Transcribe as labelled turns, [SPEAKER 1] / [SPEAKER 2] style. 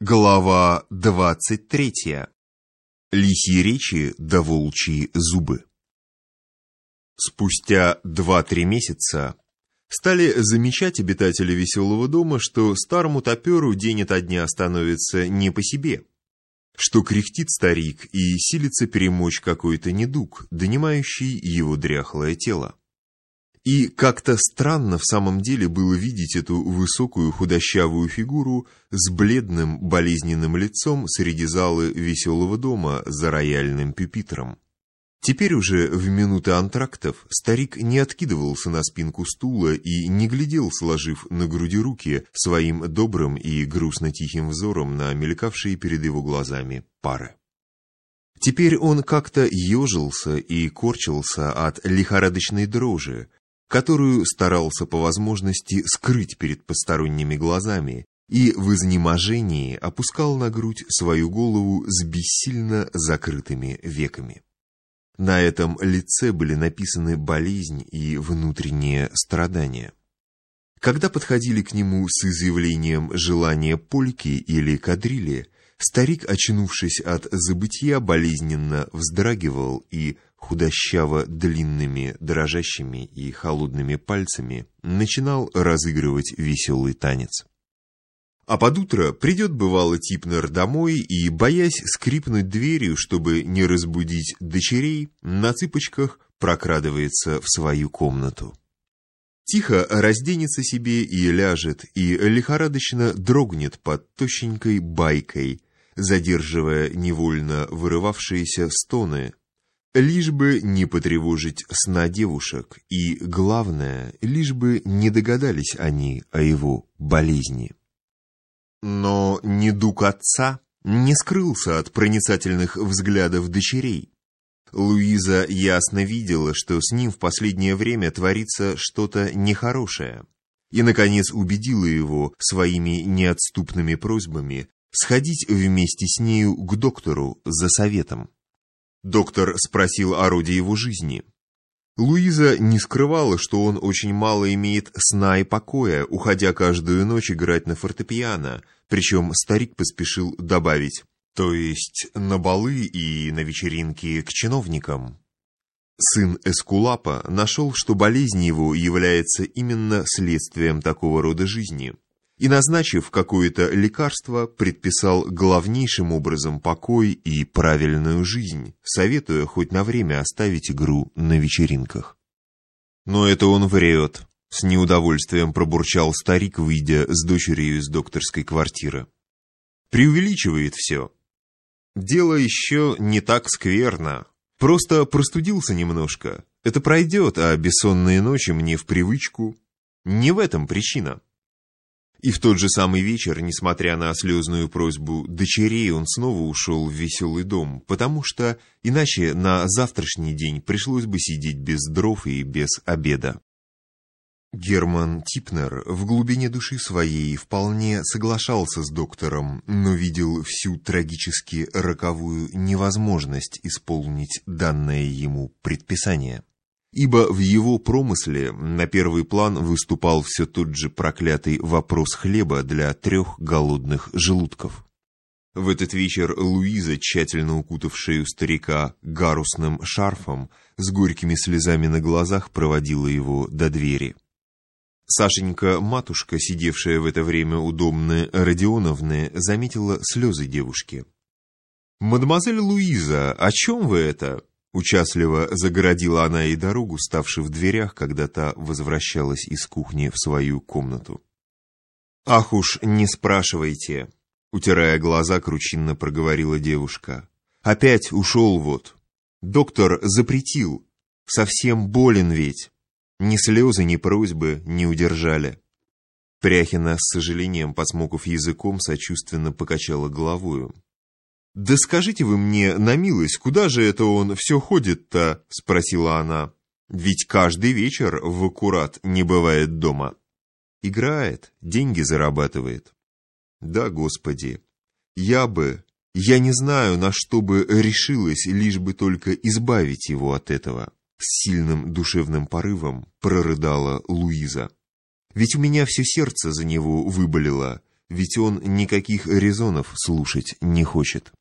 [SPEAKER 1] Глава двадцать третья. Лисьи речи да волчьи зубы. Спустя два-три месяца стали замечать обитатели веселого дома, что старому топеру день ото дня становится не по себе, что кряхтит старик и силится перемочь какой-то недуг, донимающий его дряхлое тело. И как-то странно в самом деле было видеть эту высокую худощавую фигуру с бледным болезненным лицом среди залы веселого дома за рояльным пюпитром. Теперь уже в минуты антрактов старик не откидывался на спинку стула и не глядел, сложив на груди руки, своим добрым и грустно-тихим взором на мелькавшие перед его глазами пары. Теперь он как-то ежился и корчился от лихорадочной дрожи, которую старался по возможности скрыть перед посторонними глазами, и в изнеможении опускал на грудь свою голову с бессильно закрытыми веками. На этом лице были написаны болезнь и внутреннее страдание. Когда подходили к нему с изъявлением желания польки или кадрили, старик, очнувшись от забытия, болезненно вздрагивал и худощаво длинными, дрожащими и холодными пальцами начинал разыгрывать веселый танец. А под утро придет бывало Типнер домой и, боясь скрипнуть дверью, чтобы не разбудить дочерей, на цыпочках прокрадывается в свою комнату. Тихо разденется себе и ляжет, и лихорадочно дрогнет под тощенькой байкой, задерживая невольно вырывавшиеся стоны, Лишь бы не потревожить сна девушек, и, главное, лишь бы не догадались они о его болезни. Но недуг отца не скрылся от проницательных взглядов дочерей. Луиза ясно видела, что с ним в последнее время творится что-то нехорошее, и, наконец, убедила его своими неотступными просьбами сходить вместе с нею к доктору за советом. Доктор спросил о роде его жизни. Луиза не скрывала, что он очень мало имеет сна и покоя, уходя каждую ночь играть на фортепиано, причем старик поспешил добавить, то есть на балы и на вечеринки к чиновникам. Сын Эскулапа нашел, что болезнь его является именно следствием такого рода жизни и, назначив какое-то лекарство, предписал главнейшим образом покой и правильную жизнь, советуя хоть на время оставить игру на вечеринках. Но это он врет, с неудовольствием пробурчал старик, выйдя с дочерью из докторской квартиры. Преувеличивает все. Дело еще не так скверно. Просто простудился немножко. Это пройдет, а бессонные ночи мне в привычку. Не в этом причина. И в тот же самый вечер, несмотря на слезную просьбу дочерей, он снова ушел в веселый дом, потому что иначе на завтрашний день пришлось бы сидеть без дров и без обеда. Герман Типнер в глубине души своей вполне соглашался с доктором, но видел всю трагически роковую невозможность исполнить данное ему предписание ибо в его промысле на первый план выступал все тот же проклятый вопрос хлеба для трех голодных желудков. В этот вечер Луиза, тщательно укутавшая старика гарусным шарфом, с горькими слезами на глазах проводила его до двери. Сашенька-матушка, сидевшая в это время у Домны Родионовны, заметила слезы девушки. «Мадемуазель Луиза, о чем вы это?» Участливо загородила она ей дорогу, ставши в дверях, когда та возвращалась из кухни в свою комнату. «Ах уж, не спрашивайте!» Утирая глаза, кручинно проговорила девушка. «Опять ушел вот. Доктор запретил. Совсем болен ведь. Ни слезы, ни просьбы не удержали». Пряхина с сожалением, посмоков языком, сочувственно покачала головою. «Да скажите вы мне, на милость, куда же это он все ходит-то?» — спросила она. «Ведь каждый вечер в аккурат не бывает дома». «Играет, деньги зарабатывает». «Да, Господи, я бы, я не знаю, на что бы решилась, лишь бы только избавить его от этого». С сильным душевным порывом прорыдала Луиза. «Ведь у меня все сердце за него выболело, ведь он никаких резонов слушать не хочет.